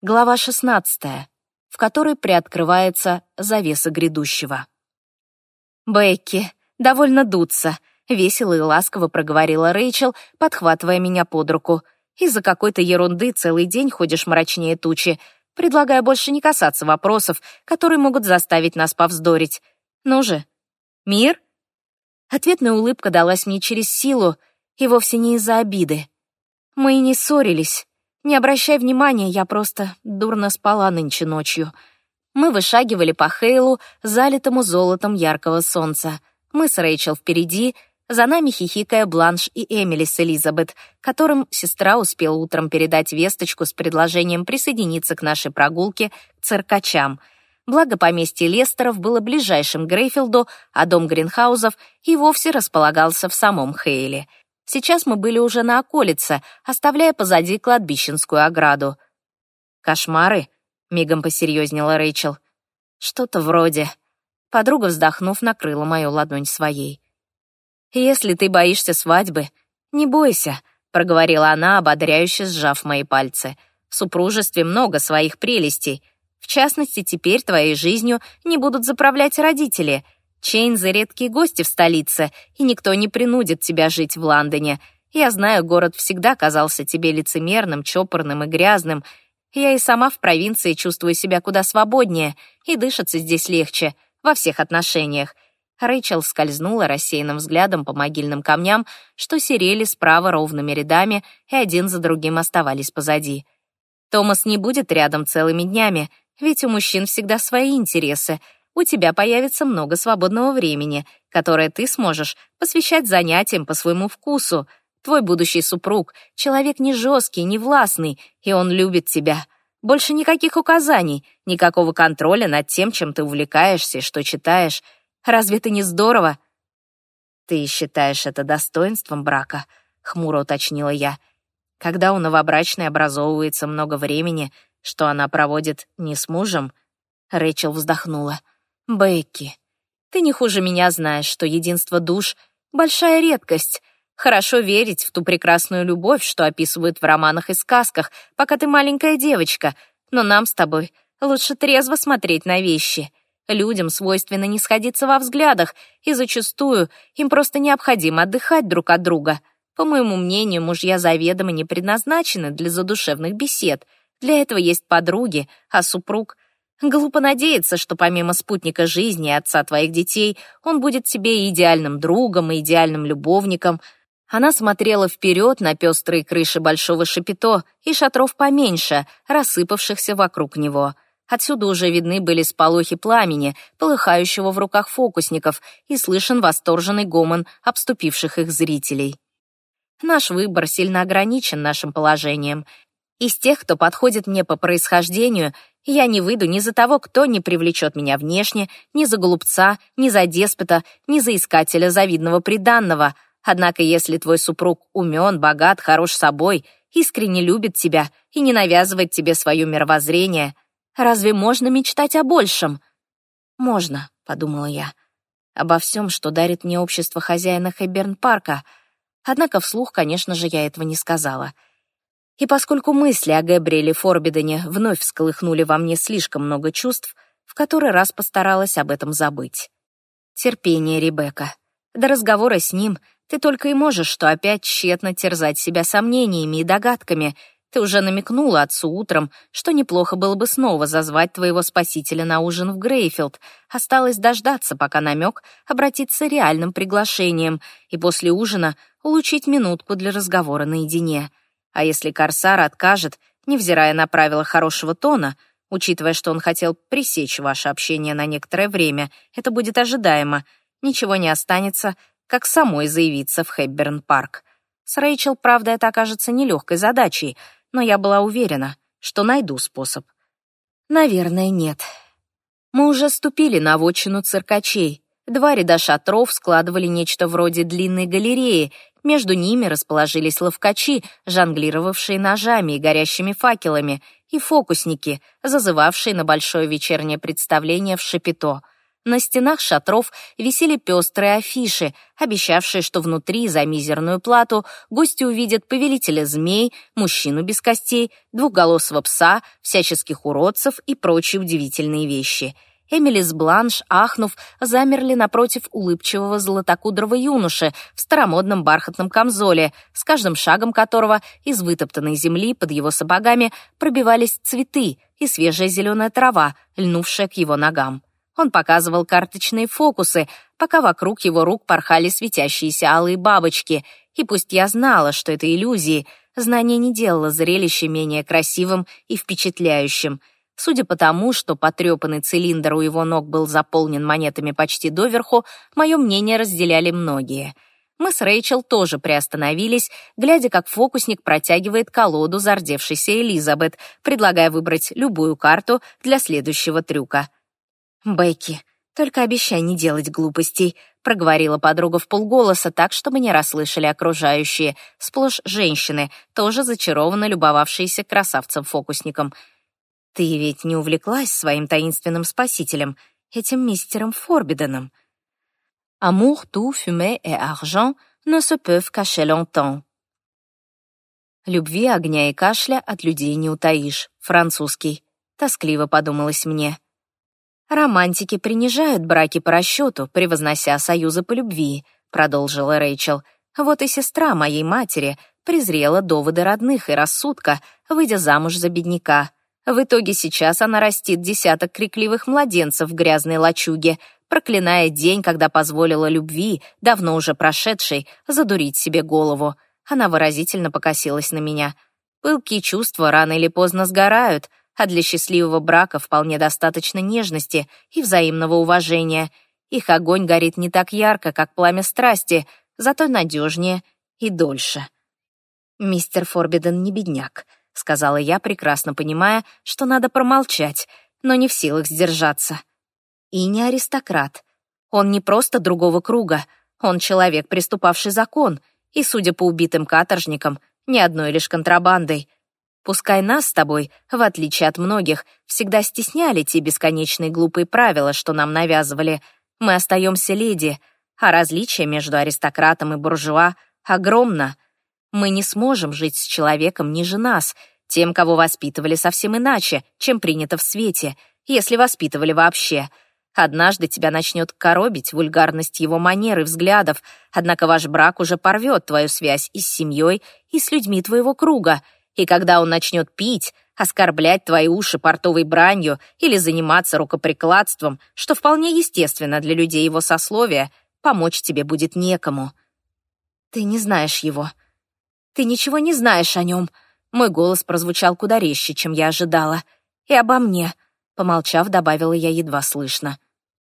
Глава 16, в которой приоткрывается завеса грядущего. «Бекки, довольно дуться», — весело и ласково проговорила Рэйчел, подхватывая меня под руку. «Из-за какой-то ерунды целый день ходишь мрачнее тучи, предлагая больше не касаться вопросов, которые могут заставить нас повздорить. Ну же, мир?» Ответная улыбка далась мне через силу, и вовсе не из-за обиды. Мы и не ссорились. Не обращай внимания, я просто дурно спала нынче ночью. Мы вышагивали по Хейлу, залитому золотом яркого солнца. Мы с Рэйчел впереди, за нами хихикая Бланш и Эмили с Элизабет, которым сестра успела утром передать весточку с предложением присоединиться к нашей прогулке к циркачам. Благо поместье Лестеров было ближайшим к Грейфилду, а дом Гринхаузов и вовсе располагался в самом Хейле — Сейчас мы были уже на околице, оставляя позади кладбищенскую ограду. «Кошмары?» — мигом посерьезнела Рэйчел. «Что-то вроде». Подруга, вздохнув, накрыла мою ладонь своей. «Если ты боишься свадьбы, не бойся», — проговорила она, ободряюще сжав мои пальцы. «В супружестве много своих прелестей. В частности, теперь твоей жизнью не будут заправлять родители — Чейнзы — редкие гости в столице, и никто не принудит тебя жить в Лондоне. Я знаю, город всегда казался тебе лицемерным, чопорным и грязным. Я и сама в провинции чувствую себя куда свободнее, и дышится здесь легче, во всех отношениях. Рэйчел скользнула рассеянным взглядом по могильным камням, что серели справа ровными рядами и один за другим оставались позади. Томас не будет рядом целыми днями, ведь у мужчин всегда свои интересы — у тебя появится много свободного времени, которое ты сможешь посвящать занятиям по своему вкусу. Твой будущий супруг — человек не жесткий, не властный, и он любит тебя. Больше никаких указаний, никакого контроля над тем, чем ты увлекаешься и что читаешь. Разве это не здорово? Ты считаешь это достоинством брака? Хмуро уточнила я. Когда у новобрачной образовывается много времени, что она проводит не с мужем, Рэйчел вздохнула. Бекки, ты не хуже меня знаешь, что единство душ — большая редкость. Хорошо верить в ту прекрасную любовь, что описывают в романах и сказках, пока ты маленькая девочка, но нам с тобой лучше трезво смотреть на вещи. Людям свойственно не сходиться во взглядах, и зачастую им просто необходимо отдыхать друг от друга. По моему мнению, мужья заведомо не предназначены для задушевных бесед. Для этого есть подруги, а супруг — Глупо надеяться, что помимо спутника жизни и отца твоих детей, он будет тебе идеальным другом и идеальным любовником. Она смотрела вперед на пестрые крыши большого шапито и шатров поменьше, рассыпавшихся вокруг него. Отсюда уже видны были сполохи пламени, полыхающего в руках фокусников, и слышен восторженный гомон обступивших их зрителей. Наш выбор сильно ограничен нашим положением. Из тех, кто подходит мне по происхождению, я не выйду ни за того, кто не привлечет меня внешне, ни за голубца, ни за деспота, ни за искателя завидного приданного. Однако если твой супруг умен, богат, хорош собой, искренне любит тебя и не навязывает тебе свое мировоззрение, разве можно мечтать о большем? Можно, подумала я, обо всем, что дарит мне общество хозяина Хэбберн-парка. Однако вслух, конечно же, я этого не сказала — и поскольку мысли о Габриэле Форбидене вновь всколыхнули во мне слишком много чувств, в который раз постаралась об этом забыть. Терпение, Ребекка. До разговора с ним ты только и можешь что опять тщетно терзать себя сомнениями и догадками. Ты уже намекнула отцу утром, что неплохо было бы снова зазвать твоего спасителя на ужин в Грейфилд. Осталось дождаться, пока намек обратится реальным приглашением, и после ужина улучить минутку для разговора наедине — а если Корсар откажет, невзирая на правила хорошего тона, учитывая, что он хотел пресечь ваше общение на некоторое время, это будет ожидаемо, ничего не останется, как самой заявиться в Хэбберн-парк. С Рэйчел, правда, это окажется нелегкой задачей, но я была уверена, что найду способ. Наверное, нет. Мы уже ступили на вотчину циркачей. Два ряда шатров складывали нечто вроде длинной галереи, между ними расположились ловкачи, жонглировавшие ножами и горящими факелами, и фокусники, зазывавшие на большое вечернее представление в Шапито. На стенах шатров висели пестрые афиши, обещавшие, что внутри за мизерную плату гости увидят повелителя змей, мужчину без костей, двухголосого пса, всяческих уродцев и прочие удивительные вещи — Эмили с Бланш, ахнув, замерли напротив улыбчивого золотокудрого юноши в старомодном бархатном камзоле, с каждым шагом которого из вытоптанной земли под его сапогами пробивались цветы и свежая зеленая трава, льнувшая к его ногам. Он показывал карточные фокусы, пока вокруг его рук порхали светящиеся алые бабочки, и пусть я знала, что это иллюзии, знание не делало зрелище менее красивым и впечатляющим — Судя по тому, что потрепанный цилиндр у его ног был заполнен монетами почти доверху, мое мнение разделяли многие. Мы с Рэйчел тоже приостановились, глядя, как фокусник протягивает колоду зардевшейся Элизабет, предлагая выбрать любую карту для следующего трюка. «Бекки, только обещай не делать глупостей», — проговорила подруга в полголоса так, чтобы не расслышали окружающие, сплошь женщины, тоже зачарованно любовавшиеся красавцем-фокусником — ты ведь не увлеклась своим таинственным спасителем, этим мистером Форбиденом. Amour, tout, fumée et argent ne se peuvent cacher longtemps. Любви, огня и кашля от людей не утаишь. Французский. Тоскливо подумалось мне. Романтики принижают браки по расчету, превознося союзы по любви, продолжила Рэйчел. Вот и сестра моей матери презрела доводы родных и рассудка, выйдя замуж за бедняка. В итоге сейчас она растит десяток крикливых младенцев в грязной лачуге, проклиная день, когда позволила любви, давно уже прошедшей, задурить себе голову. Она выразительно покосилась на меня. Пылкие чувства рано или поздно сгорают, а для счастливого брака вполне достаточно нежности и взаимного уважения. Их огонь горит не так ярко, как пламя страсти, зато надежнее и дольше. Мистер Форбиден не бедняк сказала я, прекрасно понимая, что надо промолчать, но не в силах сдержаться. И не аристократ. Он не просто другого круга, он человек, приступавший закон, и, судя по убитым каторжникам, не одной лишь контрабандой. Пускай нас с тобой, в отличие от многих, всегда стесняли те бесконечные глупые правила, что нам навязывали. Мы остаемся леди, а различие между аристократом и буржуа огромно — мы не сможем жить с человеком ниже нас, тем, кого воспитывали совсем иначе, чем принято в свете, если воспитывали вообще. Однажды тебя начнет коробить вульгарность его манер и взглядов, однако ваш брак уже порвет твою связь и с семьей, и с людьми твоего круга, и когда он начнет пить, оскорблять твои уши портовой бранью или заниматься рукоприкладством, что вполне естественно для людей его сословия, помочь тебе будет некому. Ты не знаешь его, ты ничего не знаешь о нем». Мой голос прозвучал куда резче, чем я ожидала. «И обо мне», — помолчав, добавила я едва слышно.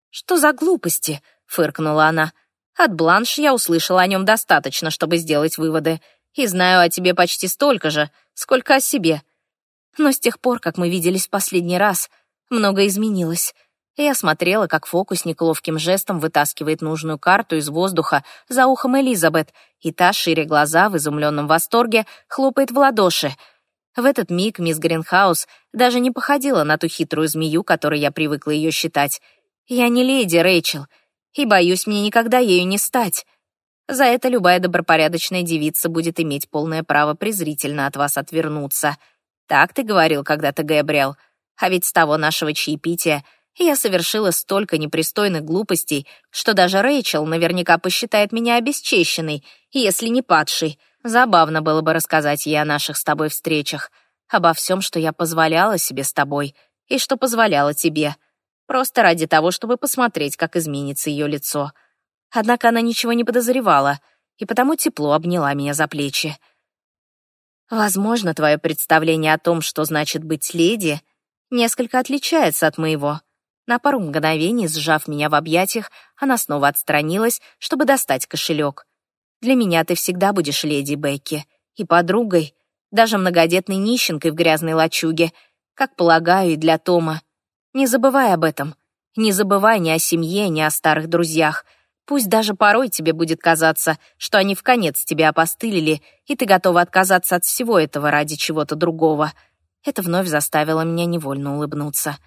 «Что за глупости?» — фыркнула она. «От Бланш я услышала о нем достаточно, чтобы сделать выводы, и знаю о тебе почти столько же, сколько о себе. Но с тех пор, как мы виделись в последний раз, многое изменилось. Я смотрела, как фокусник ловким жестом вытаскивает нужную карту из воздуха за ухом Элизабет, и та, шире глаза, в изумленном восторге, хлопает в ладоши. В этот миг мисс Гринхаус даже не походила на ту хитрую змею, которой я привыкла ее считать. Я не леди, Рэйчел, и, боюсь, мне никогда ею не стать. За это любая добропорядочная девица будет иметь полное право презрительно от вас отвернуться. Так ты говорил когда-то, Гэбриэл. А ведь с того нашего чаепития — я совершила столько непристойных глупостей, что даже Рэйчел наверняка посчитает меня обесчещенной, если не падшей. Забавно было бы рассказать ей о наших с тобой встречах, обо всем, что я позволяла себе с тобой и что позволяла тебе, просто ради того, чтобы посмотреть, как изменится ее лицо. Однако она ничего не подозревала, и потому тепло обняла меня за плечи. Возможно, твое представление о том, что значит быть леди, несколько отличается от моего. На пару мгновений, сжав меня в объятиях, она снова отстранилась, чтобы достать кошелек. «Для меня ты всегда будешь леди Бекки. И подругой, даже многодетной нищенкой в грязной лачуге, как полагаю, и для Тома. Не забывай об этом. Не забывай ни о семье, ни о старых друзьях. Пусть даже порой тебе будет казаться, что они в конец тебя опостылили, и ты готова отказаться от всего этого ради чего-то другого». Это вновь заставило меня невольно улыбнуться.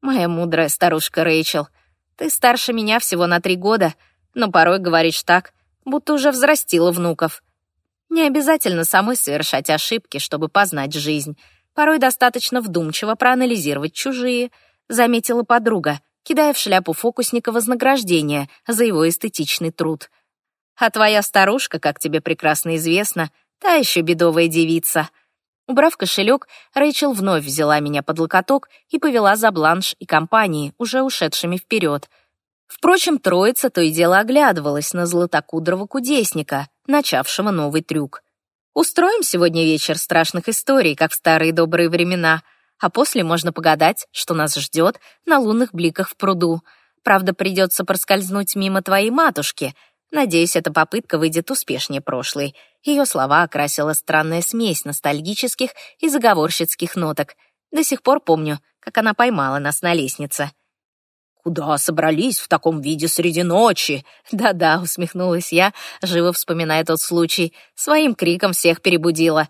Моя мудрая старушка Рэйчел, Ты старше меня всего на три года, но порой говоришь так, будто уже взрастила внуков. Не обязательно самой совершать ошибки, чтобы познать жизнь. Порой достаточно вдумчиво проанализировать чужие, заметила подруга, кидая в шляпу фокусника вознаграждение за его эстетичный труд. А твоя старушка, как тебе прекрасно известно, та еще бедовая девица. Убрав кошелек, Рэйчел вновь взяла меня под локоток и повела за бланш и компании, уже ушедшими вперед. Впрочем, троица то и дело оглядывалась на златокудрого кудесника, начавшего новый трюк. Устроим сегодня вечер страшных историй, как в старые добрые времена, а после можно погадать, что нас ждет на лунных бликах в пруду. Правда, придется проскользнуть мимо твоей матушки. Надеюсь, эта попытка выйдет успешнее прошлой. Ее слова окрасила странная смесь ностальгических и заговорщицких ноток. До сих пор помню, как она поймала нас на лестнице. «Куда собрались в таком виде среди ночи?» «Да-да», — усмехнулась я, живо вспоминая тот случай. Своим криком всех перебудила.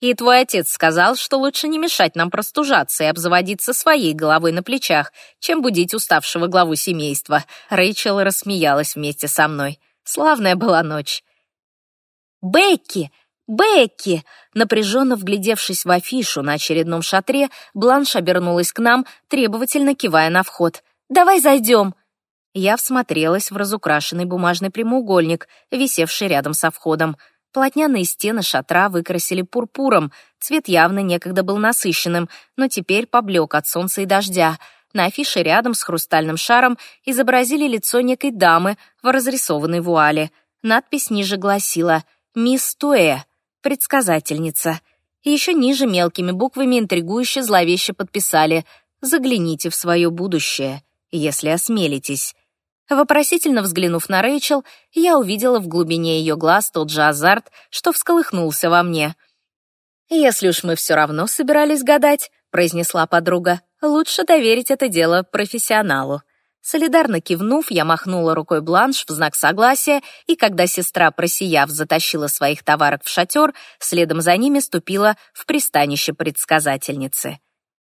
«И твой отец сказал, что лучше не мешать нам простужаться и обзаводиться своей головой на плечах, чем будить уставшего главу семейства». Рэйчел рассмеялась вместе со мной. Славная была ночь. «Бекки! Бекки!» Напряженно вглядевшись в афишу на очередном шатре, Бланш обернулась к нам, требовательно кивая на вход — Давай зайдем!» Я всмотрелась в разукрашенный бумажный прямоугольник, висевший рядом со входом. Плотняные стены шатра выкрасили пурпуром, цвет явно некогда был насыщенным, но теперь поблек от солнца и дождя. На афише рядом с хрустальным шаром изобразили лицо некой дамы в разрисованной вуале. Надпись ниже гласила «Мисс Туэ, предсказательница». И еще ниже мелкими буквами интригующе зловеще подписали «Загляните в свое будущее» если осмелитесь». Вопросительно взглянув на Рэйчел, я увидела в глубине ее глаз тот же азарт, что всколыхнулся во мне. «Если уж мы все равно собирались гадать», — произнесла подруга, «лучше доверить это дело профессионалу». Солидарно кивнув, я махнула рукой бланш в знак согласия, и когда сестра, просияв, затащила своих товарок в шатер, следом за ними ступила в пристанище предсказательницы.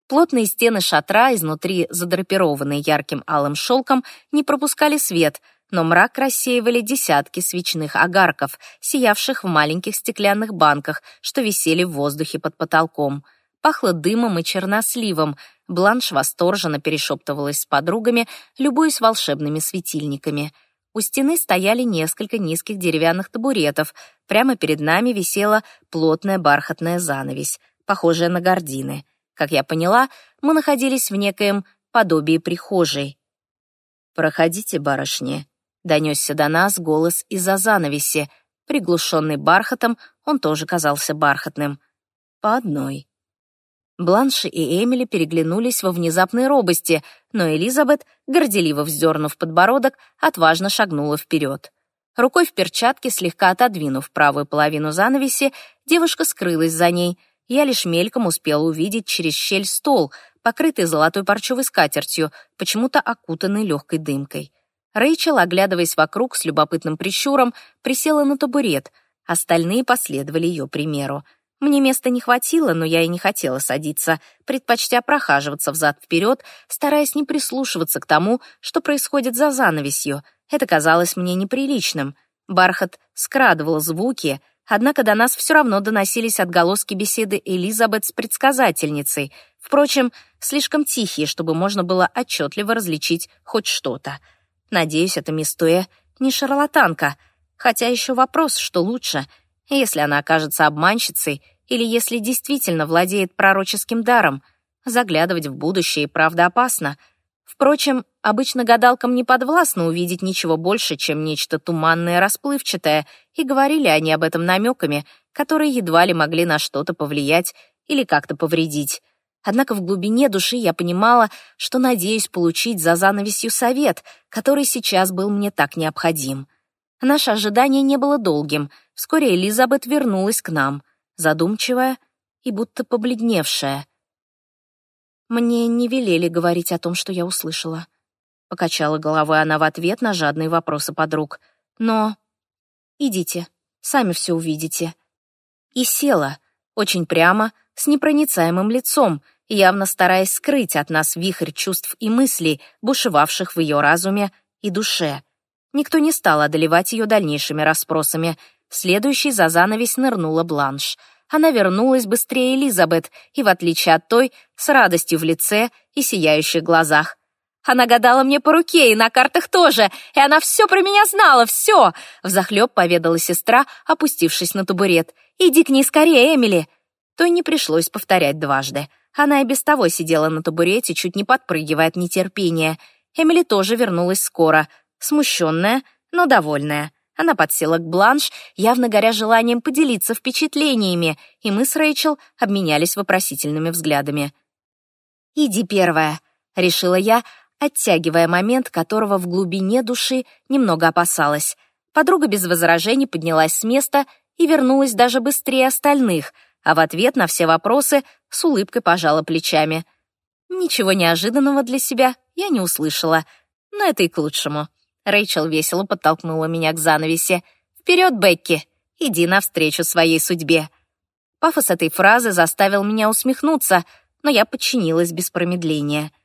Плотные стены шатра, изнутри задрапированные ярким алым шелком, не пропускали свет, но мрак рассеивали десятки свечных огарков, сиявших в маленьких стеклянных банках, что висели в воздухе под потолком. Пахло дымом и черносливом. Бланш восторженно перешептывалась с подругами, любуясь волшебными светильниками. У стены стояли несколько низких деревянных табуретов. Прямо перед нами висела плотная бархатная занавесь, похожая на гардины. Как я поняла, мы находились в некоем подобии прихожей. «Проходите, барышни», — донесся до нас голос из-за занавеси. Приглушенный бархатом, он тоже казался бархатным. По одной. Бланши и Эмили переглянулись во внезапной робости, но Элизабет, горделиво вздернув подбородок, отважно шагнула вперед. Рукой в перчатке, слегка отодвинув правую половину занавеси, девушка скрылась за ней — я лишь мельком успела увидеть через щель стол, покрытый золотой парчевой скатертью, почему-то окутанный легкой дымкой. Рэйчел, оглядываясь вокруг с любопытным прищуром, присела на табурет, остальные последовали ее примеру. Мне места не хватило, но я и не хотела садиться, предпочтя прохаживаться взад-вперед, стараясь не прислушиваться к тому, что происходит за занавесью. Это казалось мне неприличным. Бархат скрадывал звуки — однако до нас все равно доносились отголоски беседы Элизабет с предсказательницей, впрочем, слишком тихие, чтобы можно было отчетливо различить хоть что-то. Надеюсь, эта мисс Туэ не шарлатанка, хотя еще вопрос, что лучше, если она окажется обманщицей или если действительно владеет пророческим даром. Заглядывать в будущее правда опасно — Впрочем, обычно гадалкам не подвластно увидеть ничего больше, чем нечто туманное, расплывчатое, и говорили они об этом намеками, которые едва ли могли на что-то повлиять или как-то повредить. Однако в глубине души я понимала, что надеюсь получить за занавесью совет, который сейчас был мне так необходим. Наше ожидание не было долгим. Вскоре Элизабет вернулась к нам, задумчивая и будто побледневшая. Мне не велели говорить о том, что я услышала. Покачала головой она в ответ на жадные вопросы подруг. Но идите, сами все увидите. И села, очень прямо, с непроницаемым лицом, явно стараясь скрыть от нас вихрь чувств и мыслей, бушевавших в ее разуме и душе. Никто не стал одолевать ее дальнейшими расспросами. Следующей за занавес нырнула Бланш. Она вернулась быстрее Элизабет и, в отличие от той, с радостью в лице и сияющих глазах. Она гадала мне по руке и на картах тоже, и она все про меня знала, все!» Взахлеб поведала сестра, опустившись на табурет. «Иди к ней скорее, Эмили!» Той не пришлось повторять дважды. Она и без того сидела на табурете, чуть не подпрыгивая от нетерпения. Эмили тоже вернулась скоро, смущенная, но довольная. Она подсела к Бланш, явно горя желанием поделиться впечатлениями, и мы с Рэйчел обменялись вопросительными взглядами. «Иди первая», — решила я, оттягивая момент, которого в глубине души немного опасалась. Подруга без возражений поднялась с места и вернулась даже быстрее остальных, а в ответ на все вопросы с улыбкой пожала плечами. Ничего неожиданного для себя я не услышала, но это и к лучшему. Рэйчел весело подтолкнула меня к занавесе. «Вперед, Бекки! Иди навстречу своей судьбе!» Пафос этой фразы заставил меня усмехнуться, но я подчинилась без промедления —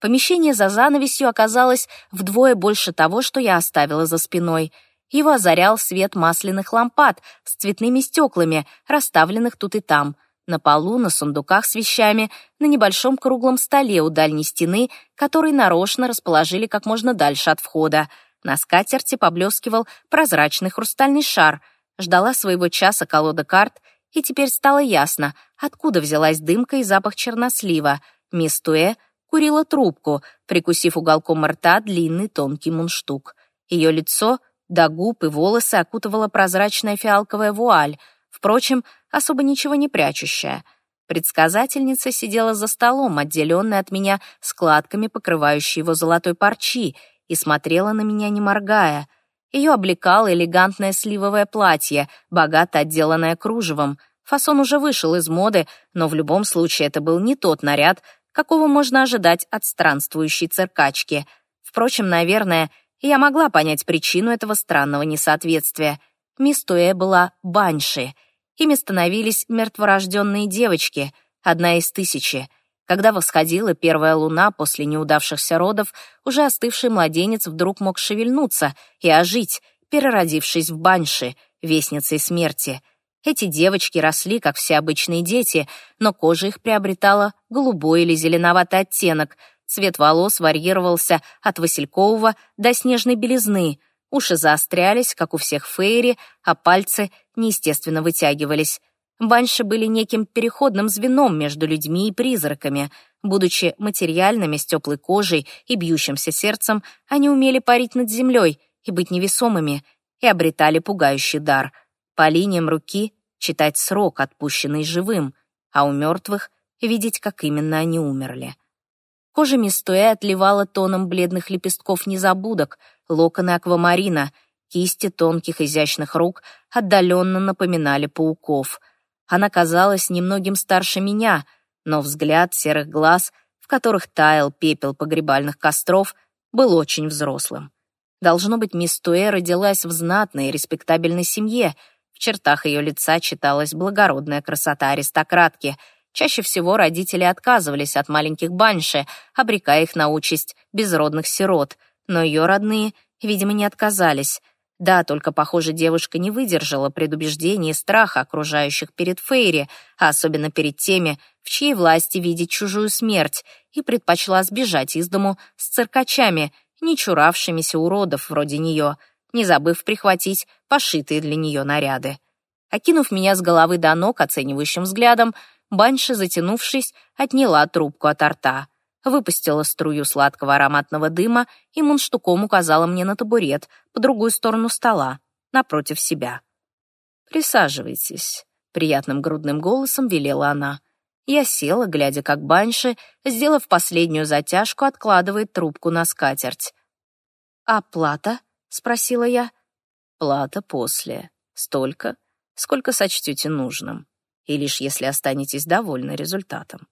Помещение за занавесью оказалось вдвое больше того, что я оставила за спиной. Его озарял свет масляных лампад с цветными стеклами, расставленных тут и там. На полу, на сундуках с вещами, на небольшом круглом столе у дальней стены, который нарочно расположили как можно дальше от входа. На скатерти поблескивал прозрачный хрустальный шар. Ждала своего часа колода карт, и теперь стало ясно, откуда взялась дымка и запах чернослива. Мисс Туэ — курила трубку, прикусив уголком рта длинный тонкий мундштук. Ее лицо до губ и волосы окутывала прозрачная фиалковая вуаль, впрочем, особо ничего не прячущая. Предсказательница сидела за столом, отделенная от меня складками, покрывающей его золотой парчи, и смотрела на меня, не моргая. Ее облекало элегантное сливовое платье, богато отделанное кружевом. Фасон уже вышел из моды, но в любом случае это был не тот наряд, какого можно ожидать от странствующей циркачки. Впрочем, наверное, я могла понять причину этого странного несоответствия. Мисс Туэ была банши. Ими становились мертворожденные девочки, одна из тысячи. Когда восходила первая луна после неудавшихся родов, уже остывший младенец вдруг мог шевельнуться и ожить, переродившись в банши, вестницей смерти — эти девочки росли, как все обычные дети, но кожа их приобретала голубой или зеленоватый оттенок, цвет волос варьировался от василькового до снежной белизны, уши заострялись, как у всех фейри, а пальцы неестественно вытягивались. Банши были неким переходным звеном между людьми и призраками. Будучи материальными, с теплой кожей и бьющимся сердцем, они умели парить над землей и быть невесомыми, и обретали пугающий дар. По линиям руки читать срок, отпущенный живым, а у мертвых видеть, как именно они умерли. Кожа Мистуэ отливала тоном бледных лепестков незабудок, локоны аквамарина, кисти тонких изящных рук отдаленно напоминали пауков. Она казалась немногим старше меня, но взгляд серых глаз, в которых таял пепел погребальных костров, был очень взрослым. Должно быть, Мистуэ родилась в знатной и респектабельной семье — в чертах ее лица читалась благородная красота аристократки. Чаще всего родители отказывались от маленьких банши, обрекая их на участь безродных сирот. Но ее родные, видимо, не отказались. Да, только, похоже, девушка не выдержала предубеждений и страха окружающих перед Фейри, а особенно перед теми, в чьей власти видеть чужую смерть, и предпочла сбежать из дому с циркачами, не чуравшимися уродов вроде нее — не забыв прихватить пошитые для нее наряды. Окинув меня с головы до ног оценивающим взглядом, Банши, затянувшись, отняла трубку от рта, выпустила струю сладкого ароматного дыма и мунштуком указала мне на табурет по другую сторону стола, напротив себя. «Присаживайтесь», — приятным грудным голосом велела она. Я села, глядя, как Банши, сделав последнюю затяжку, откладывает трубку на скатерть. «А плата?» — спросила я. «Плата после. Столько, сколько сочтете нужным. И лишь если останетесь довольны результатом.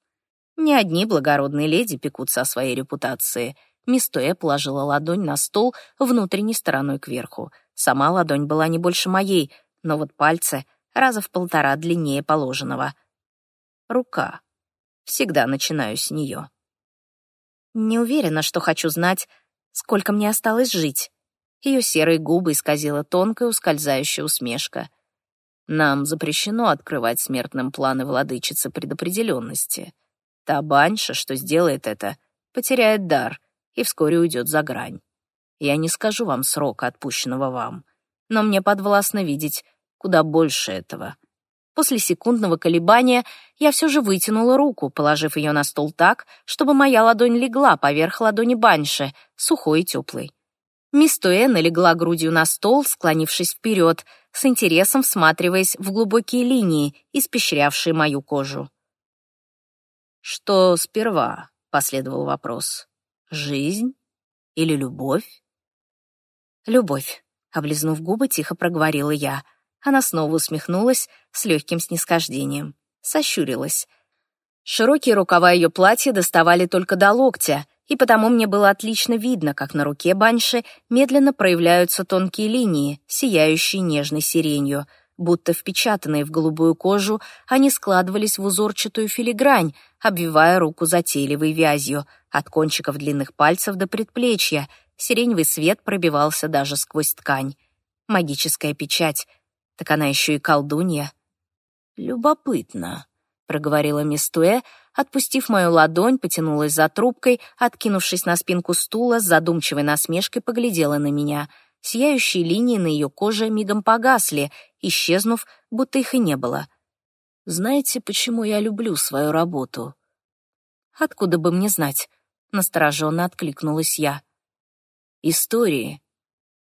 Не одни благородные леди пекутся о своей репутации. Мисс Туэ положила ладонь на стол внутренней стороной кверху. Сама ладонь была не больше моей, но вот пальцы раза в полтора длиннее положенного. Рука. Всегда начинаю с нее. Не уверена, что хочу знать, сколько мне осталось жить. Ее серые губы исказила тонкая ускользающая усмешка. Нам запрещено открывать смертным планы владычицы предопределенности. Та баньша, что сделает это, потеряет дар и вскоре уйдет за грань. Я не скажу вам срока, отпущенного вам, но мне подвластно видеть куда больше этого. После секундного колебания я все же вытянула руку, положив ее на стол так, чтобы моя ладонь легла поверх ладони Банши, сухой и теплой. Мисс Туэна легла грудью на стол, склонившись вперед, с интересом всматриваясь в глубокие линии, испещрявшие мою кожу. «Что сперва?» — последовал вопрос. «Жизнь или любовь?» «Любовь», — облизнув губы, тихо проговорила я — она снова усмехнулась с легким снисхождением. Сощурилась. Широкие рукава ее платья доставали только до локтя, и потому мне было отлично видно, как на руке баньши медленно проявляются тонкие линии, сияющие нежной сиренью. Будто впечатанные в голубую кожу, они складывались в узорчатую филигрань, обвивая руку затейливой вязью, от кончиков длинных пальцев до предплечья. Сиреневый свет пробивался даже сквозь ткань. Магическая печать, так она еще и колдунья. «Любопытно», — проговорила мисс Туэ, отпустив мою ладонь, потянулась за трубкой, откинувшись на спинку стула, с задумчивой насмешкой поглядела на меня. Сияющие линии на ее коже мигом погасли, исчезнув, будто их и не было. «Знаете, почему я люблю свою работу?» «Откуда бы мне знать?» — настороженно откликнулась я. «Истории.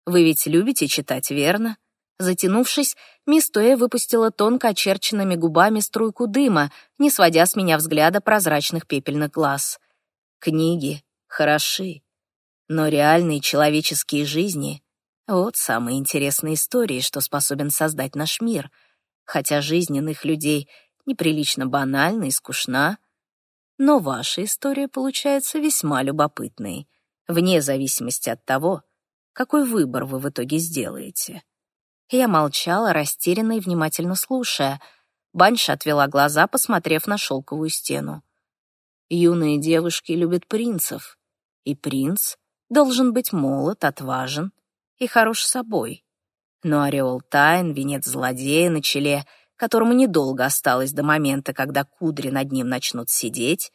Вы ведь любите читать, верно?» Затянувшись, мисс Туэ выпустила тонко очерченными губами струйку дыма, не сводя с меня взгляда прозрачных пепельных глаз. «Книги хороши, но реальные человеческие жизни — вот самые интересные истории, что способен создать наш мир. Хотя жизнь иных людей неприлично банальна и скучна, но ваша история получается весьма любопытной, вне зависимости от того, какой выбор вы в итоге сделаете». Я молчала, растерянно и внимательно слушая. Банша отвела глаза, посмотрев на шелковую стену. Юные девушки любят принцев, и принц должен быть молод, отважен и хорош собой. Но ореол тайн, венец злодея на челе, которому недолго осталось до момента, когда кудри над ним начнут сидеть,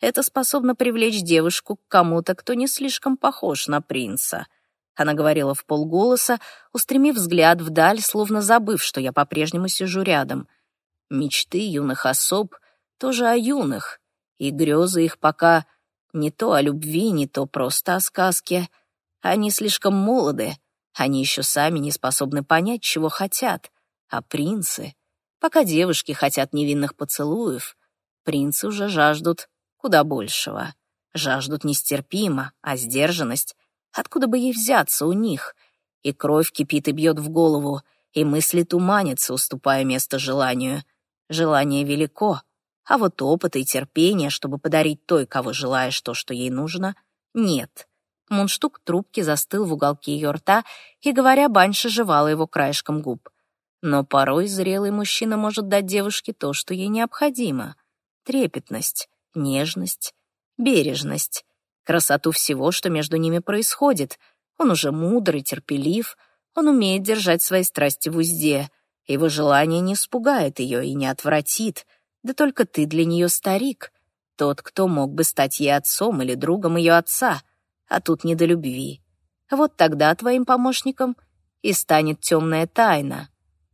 это способно привлечь девушку к кому-то, кто не слишком похож на принца — она говорила в полголоса, устремив взгляд вдаль, словно забыв, что я по-прежнему сижу рядом. Мечты юных особ тоже о юных, и грезы их пока не то о любви, не то просто о сказке. Они слишком молоды, они еще сами не способны понять, чего хотят. А принцы, пока девушки хотят невинных поцелуев, принцы уже жаждут куда большего. Жаждут нестерпимо, а сдержанность Откуда бы ей взяться у них? И кровь кипит и бьет в голову, и мысли туманятся, уступая место желанию. Желание велико, а вот опыта и терпения, чтобы подарить той, кого желаешь то, что ей нужно, нет. Мундштук трубки застыл в уголке ее рта, и, говоря, Банша жевала его краешком губ. Но порой зрелый мужчина может дать девушке то, что ей необходимо. Трепетность, нежность, бережность красоту всего, что между ними происходит. Он уже мудр и терпелив, он умеет держать свои страсти в узде. Его желание не испугает ее и не отвратит. Да только ты для нее старик, тот, кто мог бы стать ей отцом или другом ее отца, а тут не до любви. Вот тогда твоим помощником и станет темная тайна.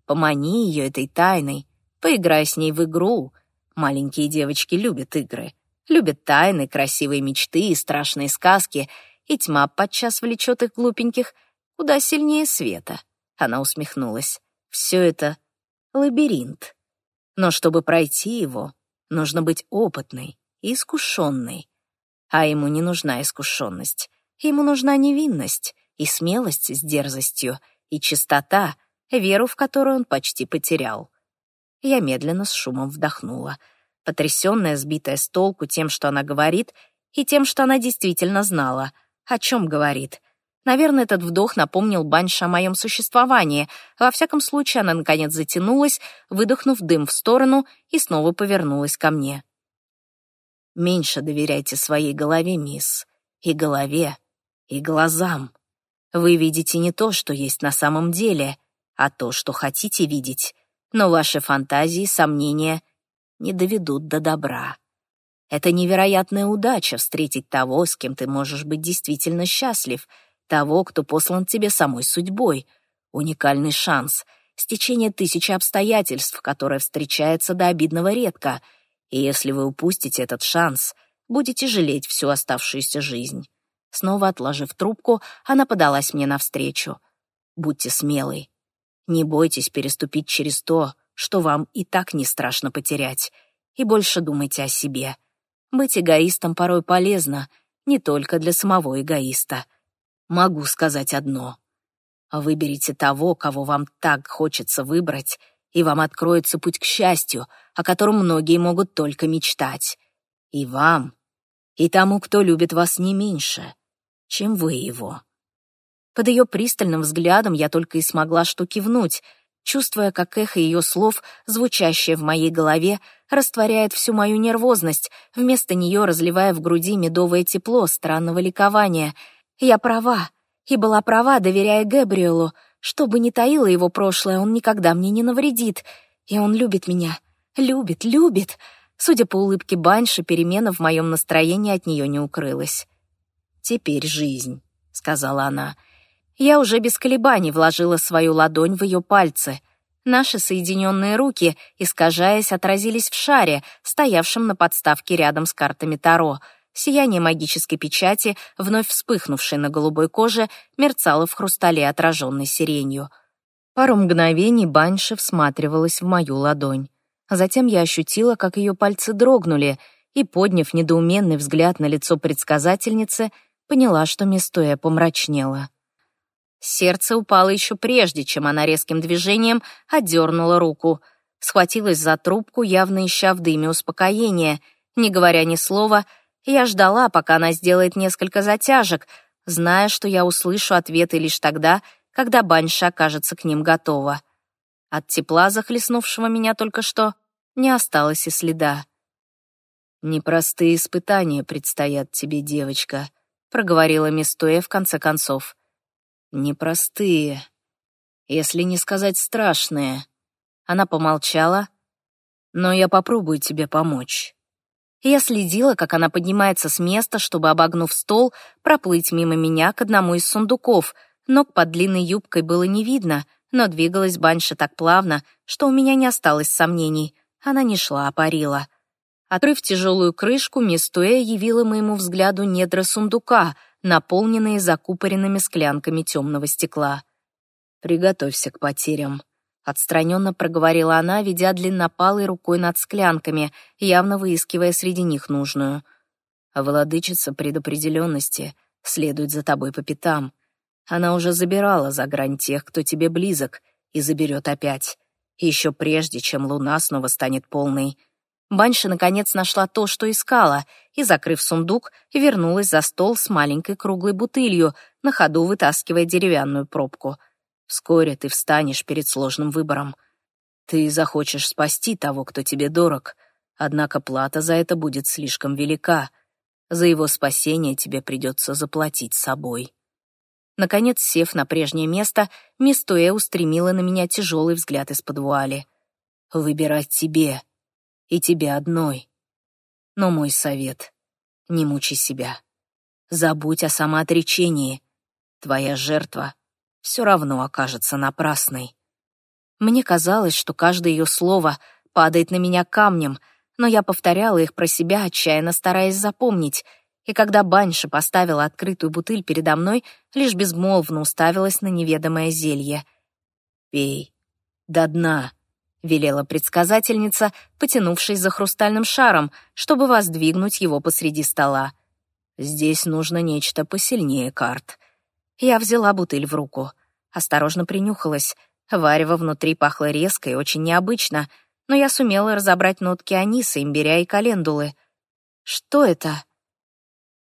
Помани ее этой тайной, поиграй с ней в игру. Маленькие девочки любят игры — любят тайны, красивые мечты и страшные сказки, и тьма подчас влечет их глупеньких куда сильнее света. Она усмехнулась. Все это — лабиринт. Но чтобы пройти его, нужно быть опытной и искушенной. А ему не нужна искушенность. Ему нужна невинность и смелость с дерзостью, и чистота, веру в которую он почти потерял. Я медленно с шумом вдохнула — потрясённая, сбитая с толку тем, что она говорит, и тем, что она действительно знала. О чем говорит? Наверное, этот вдох напомнил Баньше о моем существовании. Во всяком случае, она, наконец, затянулась, выдохнув дым в сторону, и снова повернулась ко мне. Меньше доверяйте своей голове, мисс. И голове, и глазам. Вы видите не то, что есть на самом деле, а то, что хотите видеть. Но ваши фантазии, сомнения не доведут до добра. Это невероятная удача встретить того, с кем ты можешь быть действительно счастлив, того, кто послан тебе самой судьбой. Уникальный шанс, стечение тысячи обстоятельств, которое встречается до обидного редко. И если вы упустите этот шанс, будете жалеть всю оставшуюся жизнь. Снова отложив трубку, она подалась мне навстречу. Будьте смелой. Не бойтесь переступить через то, что вам и так не страшно потерять. И больше думайте о себе. Быть эгоистом порой полезно, не только для самого эгоиста. Могу сказать одно. Выберите того, кого вам так хочется выбрать, и вам откроется путь к счастью, о котором многие могут только мечтать. И вам, и тому, кто любит вас не меньше, чем вы его. Под ее пристальным взглядом я только и смогла что кивнуть — чувствуя, как эхо ее слов, звучащее в моей голове, растворяет всю мою нервозность, вместо нее разливая в груди медовое тепло странного ликования. Я права, и была права, доверяя Гэбриэлу. Что бы ни таило его прошлое, он никогда мне не навредит. И он любит меня. Любит, любит. Судя по улыбке Банши, перемена в моем настроении от нее не укрылась. «Теперь жизнь», — сказала она, — я уже без колебаний вложила свою ладонь в ее пальцы. Наши соединенные руки, искажаясь, отразились в шаре, стоявшем на подставке рядом с картами Таро. Сияние магической печати, вновь вспыхнувшей на голубой коже, мерцало в хрустале, отраженной сиренью. Пару мгновений Банши всматривалась в мою ладонь. Затем я ощутила, как ее пальцы дрогнули, и, подняв недоуменный взгляд на лицо предсказательницы, поняла, что Мистоя помрачнела. Сердце упало еще прежде, чем она резким движением отдернула руку. Схватилась за трубку, явно ища в дыме успокоения. Не говоря ни слова, я ждала, пока она сделает несколько затяжек, зная, что я услышу ответы лишь тогда, когда Банша окажется к ним готова. От тепла, захлестнувшего меня только что, не осталось и следа. «Непростые испытания предстоят тебе, девочка», — проговорила Мистоя в конце концов непростые, если не сказать страшные. Она помолчала, но я попробую тебе помочь. Я следила, как она поднимается с места, чтобы, обогнув стол, проплыть мимо меня к одному из сундуков. Ног под длинной юбкой было не видно, но двигалась Банша так плавно, что у меня не осталось сомнений. Она не шла, а парила. Открыв тяжелую крышку, мисс Туэ явила моему взгляду недра сундука — наполненные закупоренными склянками темного стекла. «Приготовься к потерям», — отстраненно проговорила она, ведя длиннопалой рукой над склянками, явно выискивая среди них нужную. «А владычица предопределенности следует за тобой по пятам. Она уже забирала за грань тех, кто тебе близок, и заберет опять, еще прежде, чем луна снова станет полной». Банша наконец нашла то, что искала, и, закрыв сундук, вернулась за стол с маленькой круглой бутылью, на ходу вытаскивая деревянную пробку. Вскоре ты встанешь перед сложным выбором. Ты захочешь спасти того, кто тебе дорог, однако плата за это будет слишком велика. За его спасение тебе придется заплатить собой. Наконец, сев на прежнее место, мисс Туэ устремила на меня тяжелый взгляд из-под вуали. «Выбирать тебе», и тебе одной. Но мой совет — не мучи себя. Забудь о самоотречении. Твоя жертва все равно окажется напрасной. Мне казалось, что каждое ее слово падает на меня камнем, но я повторяла их про себя, отчаянно стараясь запомнить, и когда Банша поставила открытую бутыль передо мной, лишь безмолвно уставилась на неведомое зелье. «Пей. До дна», — велела предсказательница, потянувшись за хрустальным шаром, чтобы воздвигнуть его посреди стола. «Здесь нужно нечто посильнее карт». Я взяла бутыль в руку. Осторожно принюхалась. Варево внутри пахло резко и очень необычно, но я сумела разобрать нотки аниса, имбиря и календулы. «Что это?»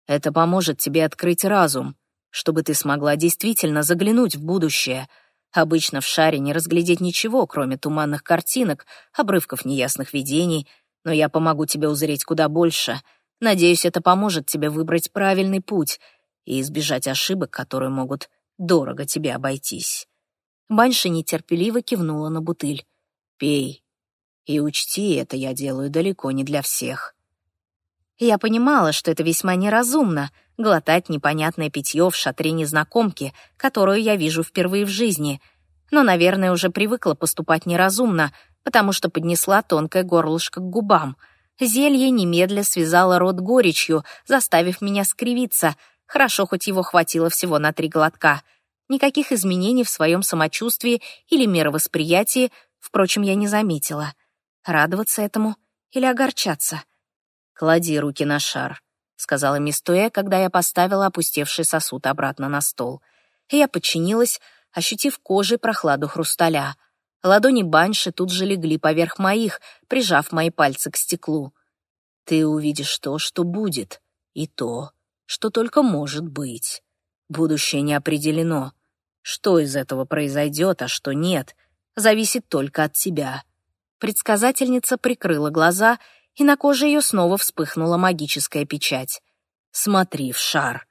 «Это поможет тебе открыть разум, чтобы ты смогла действительно заглянуть в будущее», Обычно в шаре не разглядеть ничего, кроме туманных картинок, обрывков неясных видений, но я помогу тебе узреть куда больше. Надеюсь, это поможет тебе выбрать правильный путь и избежать ошибок, которые могут дорого тебе обойтись». Банши нетерпеливо кивнула на бутыль. «Пей. И учти, это я делаю далеко не для всех». Я понимала, что это весьма неразумно — глотать непонятное питье в шатре незнакомки, которую я вижу впервые в жизни. Но, наверное, уже привыкла поступать неразумно, потому что поднесла тонкое горлышко к губам. Зелье немедля связало рот горечью, заставив меня скривиться. Хорошо, хоть его хватило всего на три глотка. Никаких изменений в своем самочувствии или мировосприятии, впрочем, я не заметила. Радоваться этому или огорчаться — «Клади руки на шар», — сказала мисс Туэ, когда я поставила опустевший сосуд обратно на стол. Я подчинилась, ощутив кожей прохладу хрусталя. Ладони банши тут же легли поверх моих, прижав мои пальцы к стеклу. «Ты увидишь то, что будет, и то, что только может быть. Будущее не определено. Что из этого произойдет, а что нет, зависит только от тебя». Предсказательница прикрыла глаза — и на коже ее снова вспыхнула магическая печать. «Смотри в шар!»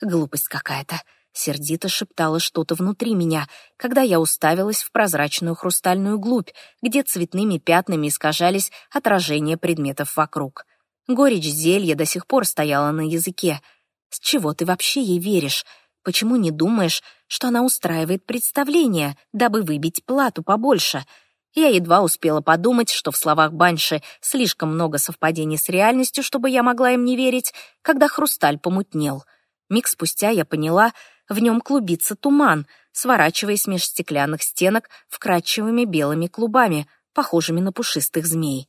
Глупость какая-то. Сердито шептала что-то внутри меня, когда я уставилась в прозрачную хрустальную глубь, где цветными пятнами искажались отражения предметов вокруг. Горечь зелья до сих пор стояла на языке. С чего ты вообще ей веришь? Почему не думаешь, что она устраивает представление, дабы выбить плату побольше — я едва успела подумать, что в словах Банши слишком много совпадений с реальностью, чтобы я могла им не верить, когда хрусталь помутнел. Миг спустя я поняла, в нем клубится туман, сворачиваясь меж стеклянных стенок вкрадчивыми белыми клубами, похожими на пушистых змей.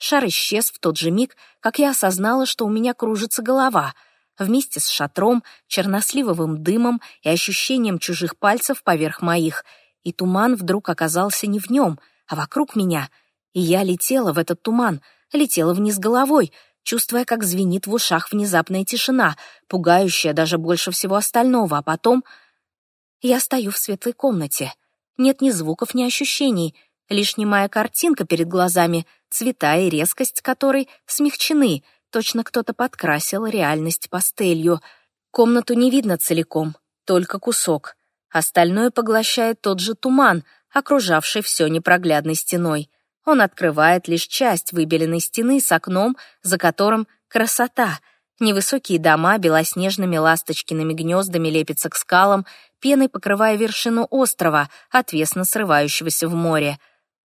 Шар исчез в тот же миг, как я осознала, что у меня кружится голова. Вместе с шатром, черносливовым дымом и ощущением чужих пальцев поверх моих. И туман вдруг оказался не в нем — а вокруг меня. И я летела в этот туман, летела вниз головой, чувствуя, как звенит в ушах внезапная тишина, пугающая даже больше всего остального, а потом... Я стою в светлой комнате. Нет ни звуков, ни ощущений, лишь немая картинка перед глазами, цвета и резкость которой смягчены, точно кто-то подкрасил реальность пастелью. Комнату не видно целиком, только кусок. Остальное поглощает тот же туман — окружавший все непроглядной стеной. Он открывает лишь часть выбеленной стены с окном, за которым красота. Невысокие дома белоснежными ласточкиными гнездами лепятся к скалам, пеной покрывая вершину острова, отвесно срывающегося в море.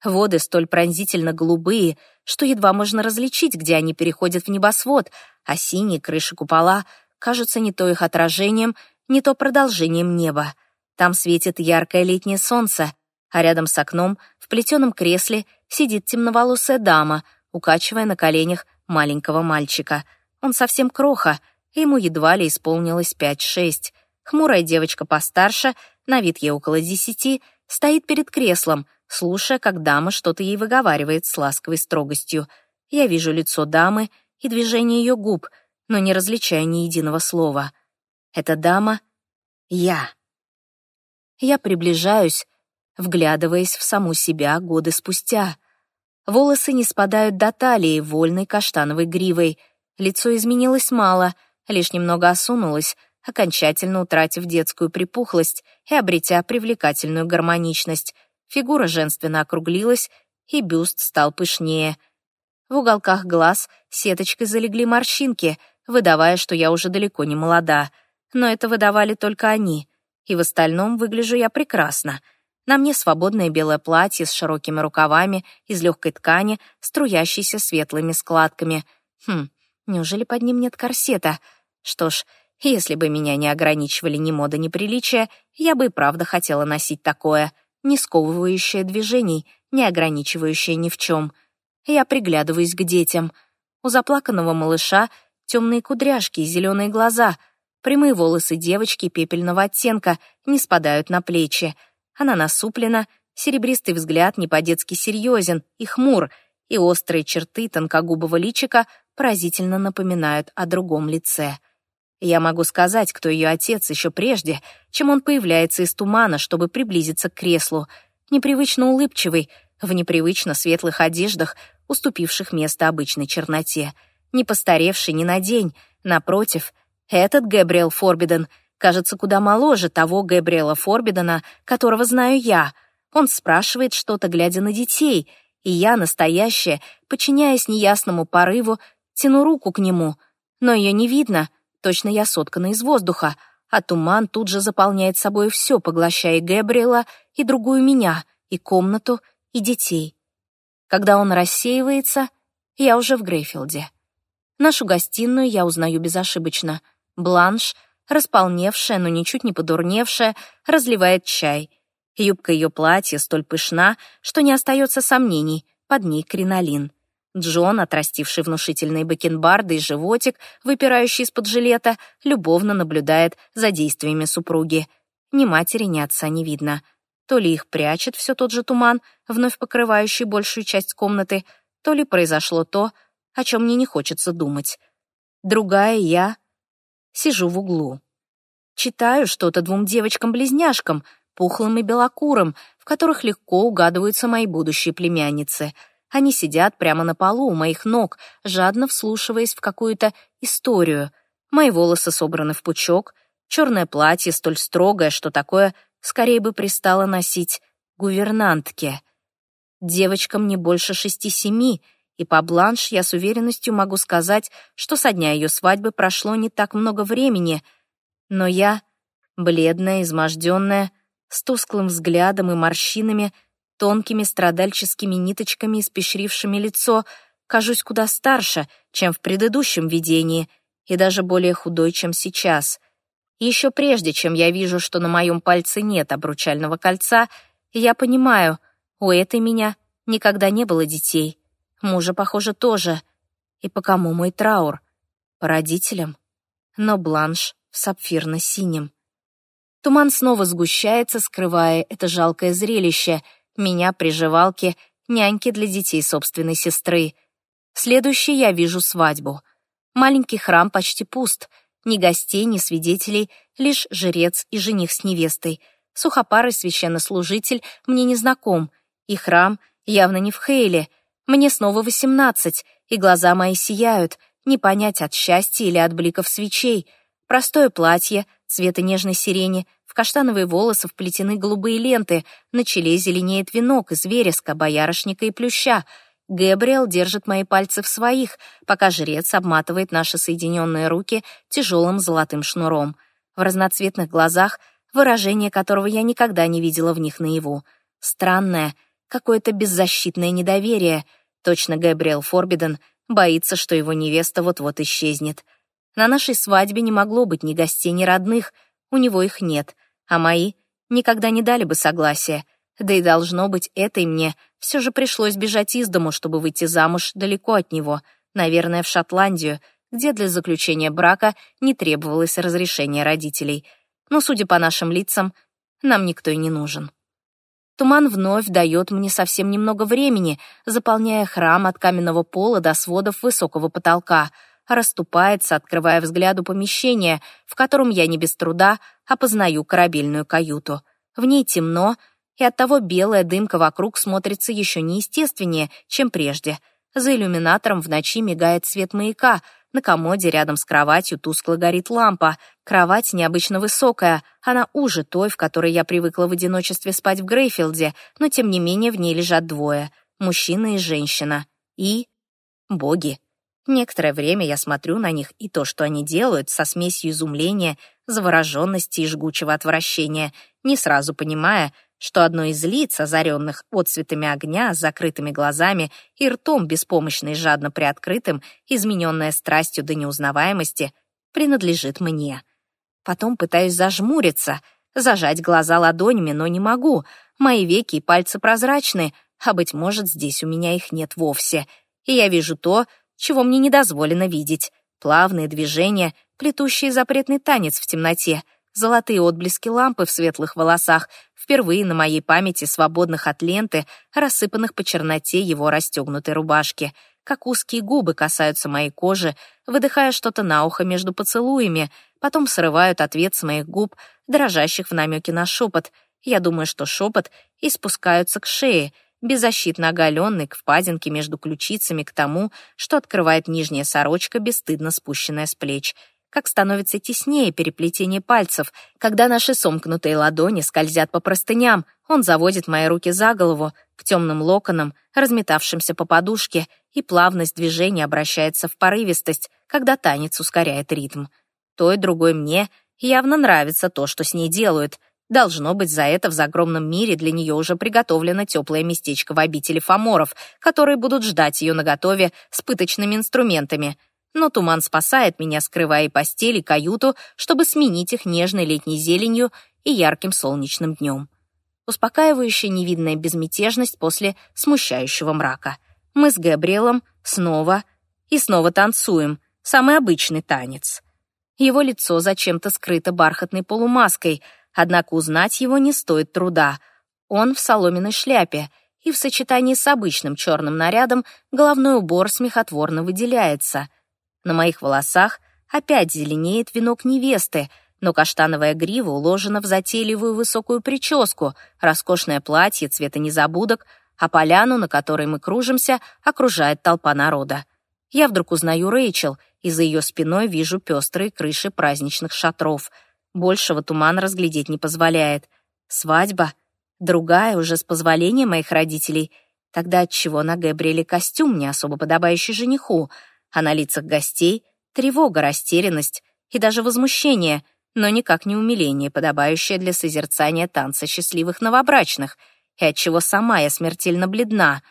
Воды столь пронзительно голубые, что едва можно различить, где они переходят в небосвод, а синие крыши купола кажутся не то их отражением, не то продолжением неба. Там светит яркое летнее солнце, а рядом с окном, в плетеном кресле, сидит темноволосая дама, укачивая на коленях маленького мальчика. Он совсем кроха, ему едва ли исполнилось пять-шесть. Хмурая девочка постарше, на вид ей около десяти, стоит перед креслом, слушая, как дама что-то ей выговаривает с ласковой строгостью. Я вижу лицо дамы и движение ее губ, но не различаю ни единого слова. Эта дама — я. Я приближаюсь, вглядываясь в саму себя годы спустя. Волосы не спадают до талии вольной каштановой гривой. Лицо изменилось мало, лишь немного осунулось, окончательно утратив детскую припухлость и обретя привлекательную гармоничность. Фигура женственно округлилась, и бюст стал пышнее. В уголках глаз сеточкой залегли морщинки, выдавая, что я уже далеко не молода. Но это выдавали только они, и в остальном выгляжу я прекрасно — на мне свободное белое платье с широкими рукавами из легкой ткани, струящейся светлыми складками. Хм, неужели под ним нет корсета? Что ж, если бы меня не ограничивали ни мода, ни приличия, я бы и правда хотела носить такое, не сковывающее движений, не ограничивающее ни в чем. Я приглядываюсь к детям. У заплаканного малыша темные кудряшки и зеленые глаза, прямые волосы девочки пепельного оттенка не спадают на плечи — она насуплена, серебристый взгляд не по-детски серьезен и хмур, и острые черты тонкогубого личика поразительно напоминают о другом лице. Я могу сказать, кто ее отец еще прежде, чем он появляется из тумана, чтобы приблизиться к креслу. Непривычно улыбчивый, в непривычно светлых одеждах, уступивших место обычной черноте. не постаревший ни на день. Напротив, этот Гэбриэл Форбиден кажется куда моложе того Гэбриэла Форбидена, которого знаю я. Он спрашивает что-то, глядя на детей, и я, настоящая, подчиняясь неясному порыву, тяну руку к нему, но ее не видно, точно я соткана из воздуха, а туман тут же заполняет собой все, поглощая Гэбриэла и другую меня, и комнату, и детей. Когда он рассеивается, я уже в Грейфилде. Нашу гостиную я узнаю безошибочно. Бланш, располневшая, но ничуть не подурневшая, разливает чай. Юбка ее платья столь пышна, что не остается сомнений, под ней кринолин. Джон, отрастивший внушительные бакенбарды и животик, выпирающий из-под жилета, любовно наблюдает за действиями супруги. Ни матери, ни отца не видно. То ли их прячет все тот же туман, вновь покрывающий большую часть комнаты, то ли произошло то, о чем мне не хочется думать. Другая я сижу в углу. Читаю что-то двум девочкам-близняшкам, пухлым и белокурым, в которых легко угадываются мои будущие племянницы — они сидят прямо на полу у моих ног, жадно вслушиваясь в какую-то историю. Мои волосы собраны в пучок, черное платье столь строгое, что такое скорее бы пристало носить гувернантке. Девочкам не больше шести-семи, и по бланш я с уверенностью могу сказать, что со дня ее свадьбы прошло не так много времени. Но я, бледная, изможденная, с тусклым взглядом и морщинами, тонкими страдальческими ниточками, испещрившими лицо, кажусь куда старше, чем в предыдущем видении, и даже более худой, чем сейчас. Еще прежде, чем я вижу, что на моем пальце нет обручального кольца, я понимаю, у этой меня никогда не было детей. Мужа, похоже, тоже. И по кому мой траур? По родителям. Но бланш в сапфирно-синем. Туман снова сгущается, скрывая это жалкое зрелище — меня приживалки, няньки для детей собственной сестры. Следующий я вижу свадьбу. Маленький храм почти пуст. Ни гостей, ни свидетелей, лишь жрец и жених с невестой. Сухопарый священнослужитель мне не знаком. И храм явно не в Хейле. Мне снова восемнадцать, и глаза мои сияют, не понять от счастья или от бликов свечей. Простое платье, цвета нежной сирени, каштановые волосы вплетены голубые ленты, на челе зеленеет венок из вереска, боярышника и плюща. Гэбриэл держит мои пальцы в своих, пока жрец обматывает наши соединенные руки тяжелым золотым шнуром. В разноцветных глазах выражение которого я никогда не видела в них наяву. Странное, какое-то беззащитное недоверие. Точно Гэбриэл Форбиден боится, что его невеста вот-вот исчезнет. На нашей свадьбе не могло быть ни гостей, ни родных, у него их нет а мои никогда не дали бы согласия. Да и должно быть, этой мне все же пришлось бежать из дому, чтобы выйти замуж далеко от него, наверное, в Шотландию, где для заключения брака не требовалось разрешения родителей. Но, судя по нашим лицам, нам никто и не нужен. Туман вновь дает мне совсем немного времени, заполняя храм от каменного пола до сводов высокого потолка — расступается, открывая взгляду помещение, в котором я не без труда опознаю корабельную каюту. В ней темно, и оттого белая дымка вокруг смотрится еще неестественнее, чем прежде. За иллюминатором в ночи мигает свет маяка, на комоде рядом с кроватью тускло горит лампа. Кровать необычно высокая, она уже той, в которой я привыкла в одиночестве спать в Грейфилде, но тем не менее в ней лежат двое — мужчина и женщина. И... боги. Некоторое время я смотрю на них и то, что они делают, со смесью изумления, завороженности и жгучего отвращения, не сразу понимая, что одно из лиц, озаренных отцветами огня, с закрытыми глазами и ртом беспомощно и жадно приоткрытым, измененное страстью до неузнаваемости, принадлежит мне. Потом пытаюсь зажмуриться, зажать глаза ладонями, но не могу. Мои веки и пальцы прозрачны, а, быть может, здесь у меня их нет вовсе. И я вижу то, чего мне не дозволено видеть. Плавные движения, плетущие запретный танец в темноте, золотые отблески лампы в светлых волосах, впервые на моей памяти свободных от ленты, рассыпанных по черноте его расстегнутой рубашки, как узкие губы касаются моей кожи, выдыхая что-то на ухо между поцелуями, потом срывают ответ с моих губ, дрожащих в намеке на шепот. Я думаю, что шепот, и спускаются к шее, беззащитно оголенный к впадинке между ключицами к тому, что открывает нижняя сорочка, бесстыдно спущенная с плеч — как становится теснее переплетение пальцев, когда наши сомкнутые ладони скользят по простыням, он заводит мои руки за голову, к темным локонам, разметавшимся по подушке, и плавность движения обращается в порывистость, когда танец ускоряет ритм. Той другой мне явно нравится то, что с ней делают. Должно быть, за это в загромном мире для нее уже приготовлено теплое местечко в обители фаморов, которые будут ждать ее наготове с пыточными инструментами — но туман спасает меня, скрывая и постель, и каюту, чтобы сменить их нежной летней зеленью и ярким солнечным днем. Успокаивающая невидная безмятежность после смущающего мрака. Мы с Габриэлом снова и снова танцуем, самый обычный танец. Его лицо зачем-то скрыто бархатной полумаской, однако узнать его не стоит труда. Он в соломенной шляпе, и в сочетании с обычным черным нарядом головной убор смехотворно выделяется — на моих волосах опять зеленеет венок невесты, но каштановая грива уложена в затейливую высокую прическу, роскошное платье цвета незабудок, а поляну, на которой мы кружимся, окружает толпа народа. Я вдруг узнаю Рэйчел, и за ее спиной вижу пестрые крыши праздничных шатров. Большего туман разглядеть не позволяет. Свадьба. Другая, уже с позволения моих родителей. Тогда отчего на Габриэле костюм, не особо подобающий жениху — а на лицах гостей тревога, растерянность и даже возмущение, но никак не умиление, подобающее для созерцания танца счастливых новобрачных, и отчего сама я смертельно бледна.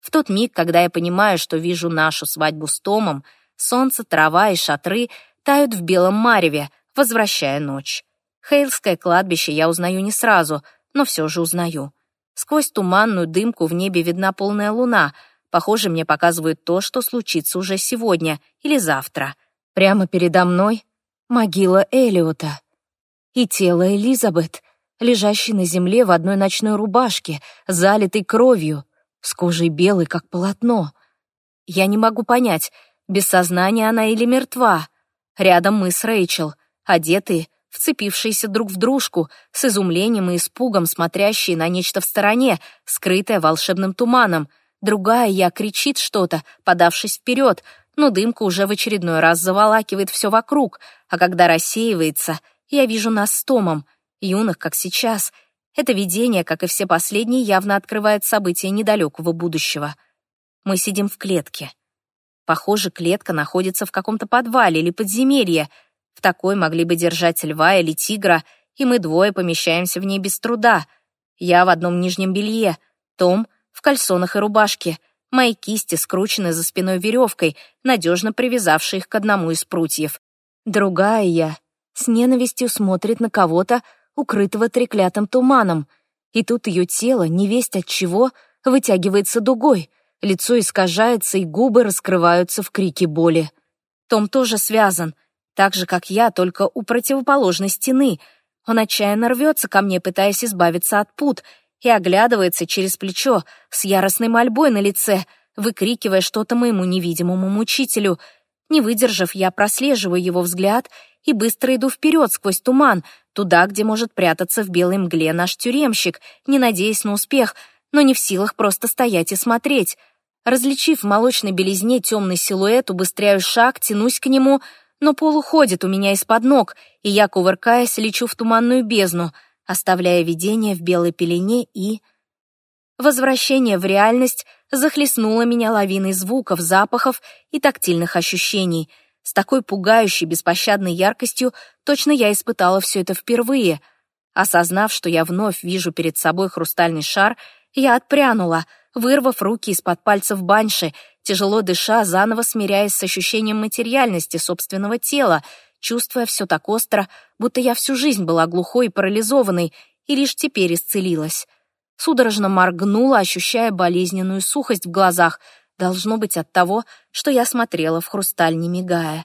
В тот миг, когда я понимаю, что вижу нашу свадьбу с Томом, солнце, трава и шатры тают в белом мареве, возвращая ночь. Хейлское кладбище я узнаю не сразу, но все же узнаю. Сквозь туманную дымку в небе видна полная луна — Похоже, мне показывают то, что случится уже сегодня или завтра. Прямо передо мной могила Элиота. И тело Элизабет, лежащей на земле в одной ночной рубашке, залитой кровью, с кожей белой, как полотно. Я не могу понять, без сознания она или мертва. Рядом мы с Рэйчел, одетые, вцепившиеся друг в дружку, с изумлением и испугом смотрящие на нечто в стороне, скрытое волшебным туманом — Другая я кричит что-то, подавшись вперед, но дымка уже в очередной раз заволакивает все вокруг, а когда рассеивается, я вижу нас с Томом, юных, как сейчас. Это видение, как и все последние, явно открывает события недалекого будущего. Мы сидим в клетке. Похоже, клетка находится в каком-то подвале или подземелье. В такой могли бы держать льва или тигра, и мы двое помещаемся в ней без труда. Я в одном нижнем белье, Том — в кальсонах и рубашке. Мои кисти скручены за спиной веревкой, надежно привязавшей их к одному из прутьев. Другая я с ненавистью смотрит на кого-то, укрытого треклятым туманом. И тут ее тело, невесть от чего, вытягивается дугой, лицо искажается и губы раскрываются в крике боли. Том тоже связан, так же, как я, только у противоположной стены. Он отчаянно рвется ко мне, пытаясь избавиться от пут, и оглядывается через плечо с яростной мольбой на лице, выкрикивая что-то моему невидимому мучителю. Не выдержав, я прослеживаю его взгляд и быстро иду вперед сквозь туман, туда, где может прятаться в белой мгле наш тюремщик, не надеясь на успех, но не в силах просто стоять и смотреть. Различив в молочной белизне темный силуэт, убыстряю шаг, тянусь к нему, но пол уходит у меня из-под ног, и я, кувыркаясь, лечу в туманную бездну — оставляя видение в белой пелене и... Возвращение в реальность захлестнуло меня лавиной звуков, запахов и тактильных ощущений. С такой пугающей, беспощадной яркостью точно я испытала все это впервые. Осознав, что я вновь вижу перед собой хрустальный шар, я отпрянула, вырвав руки из-под пальцев банши, тяжело дыша, заново смиряясь с ощущением материальности собственного тела, чувствуя все так остро, будто я всю жизнь была глухой и парализованной, и лишь теперь исцелилась. Судорожно моргнула, ощущая болезненную сухость в глазах, должно быть от того, что я смотрела в хрусталь, не мигая.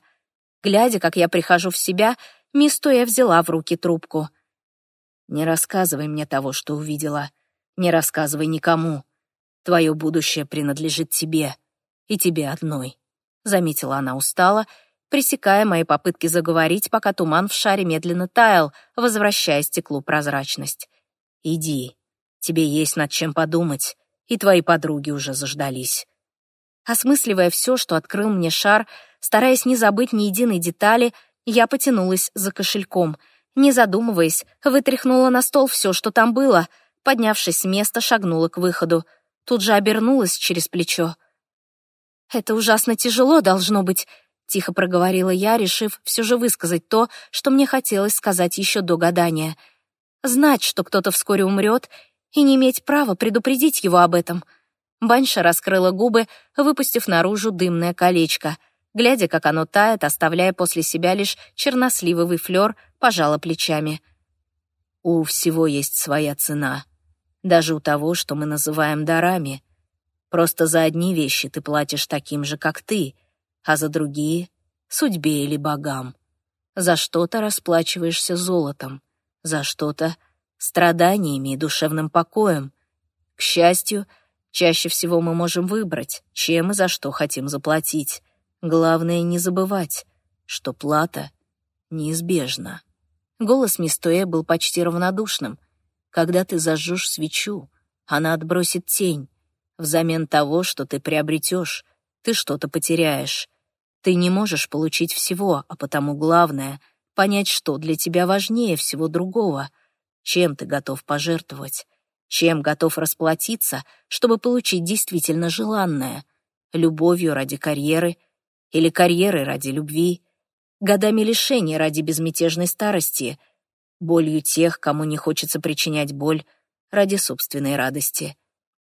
Глядя, как я прихожу в себя, мисс Туэ взяла в руки трубку. «Не рассказывай мне того, что увидела. Не рассказывай никому. Твое будущее принадлежит тебе. И тебе одной», — заметила она устало, — пресекая мои попытки заговорить, пока туман в шаре медленно таял, возвращая стеклу прозрачность. «Иди, тебе есть над чем подумать, и твои подруги уже заждались. Осмысливая все, что открыл мне шар, стараясь не забыть ни единой детали, я потянулась за кошельком. Не задумываясь, вытряхнула на стол все, что там было, поднявшись с места, шагнула к выходу. Тут же обернулась через плечо. «Это ужасно тяжело должно быть», — тихо проговорила я, решив все же высказать то, что мне хотелось сказать еще до гадания. «Знать, что кто-то вскоре умрет, и не иметь права предупредить его об этом». Баньша раскрыла губы, выпустив наружу дымное колечко. Глядя, как оно тает, оставляя после себя лишь черносливовый флёр, пожала плечами. «У всего есть своя цена. Даже у того, что мы называем дарами. Просто за одни вещи ты платишь таким же, как ты, а за другие — судьбе или богам. За что-то расплачиваешься золотом, за что-то — страданиями и душевным покоем. К счастью, чаще всего мы можем выбрать, чем и за что хотим заплатить. Главное — не забывать, что плата неизбежна. Голос Мистоэ был почти равнодушным. Когда ты зажжешь свечу, она отбросит тень. Взамен того, что ты приобретешь, ты что-то потеряешь. Ты не можешь получить всего, а потому главное — понять, что для тебя важнее всего другого, чем ты готов пожертвовать, чем готов расплатиться, чтобы получить действительно желанное, любовью ради карьеры или карьерой ради любви, годами лишения ради безмятежной старости, болью тех, кому не хочется причинять боль ради собственной радости,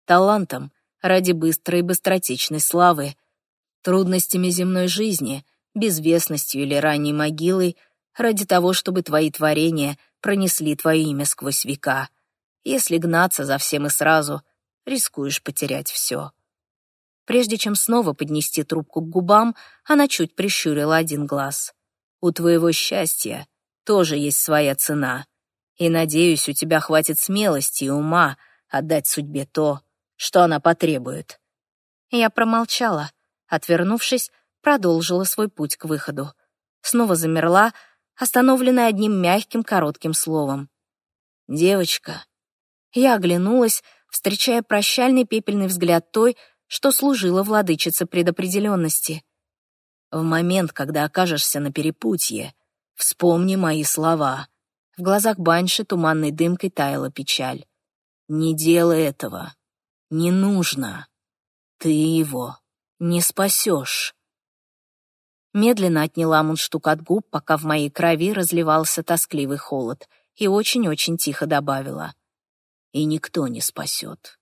талантом ради быстрой и быстротечной славы, трудностями земной жизни, безвестностью или ранней могилой ради того, чтобы твои творения пронесли твое имя сквозь века. Если гнаться за всем и сразу, рискуешь потерять все. Прежде чем снова поднести трубку к губам, она чуть прищурила один глаз. «У твоего счастья тоже есть своя цена, и, надеюсь, у тебя хватит смелости и ума отдать судьбе то, что она потребует». Я промолчала, отвернувшись, продолжила свой путь к выходу. Снова замерла, остановленная одним мягким коротким словом. «Девочка». Я оглянулась, встречая прощальный пепельный взгляд той, что служила владычице предопределенности. В момент, когда окажешься на перепутье, вспомни мои слова. В глазах Банши туманной дымкой таяла печаль. Не делай этого. Не нужно. Ты его не спасешь. Медленно отняла мундштук от губ, пока в моей крови разливался тоскливый холод, и очень-очень тихо добавила. И никто не спасет.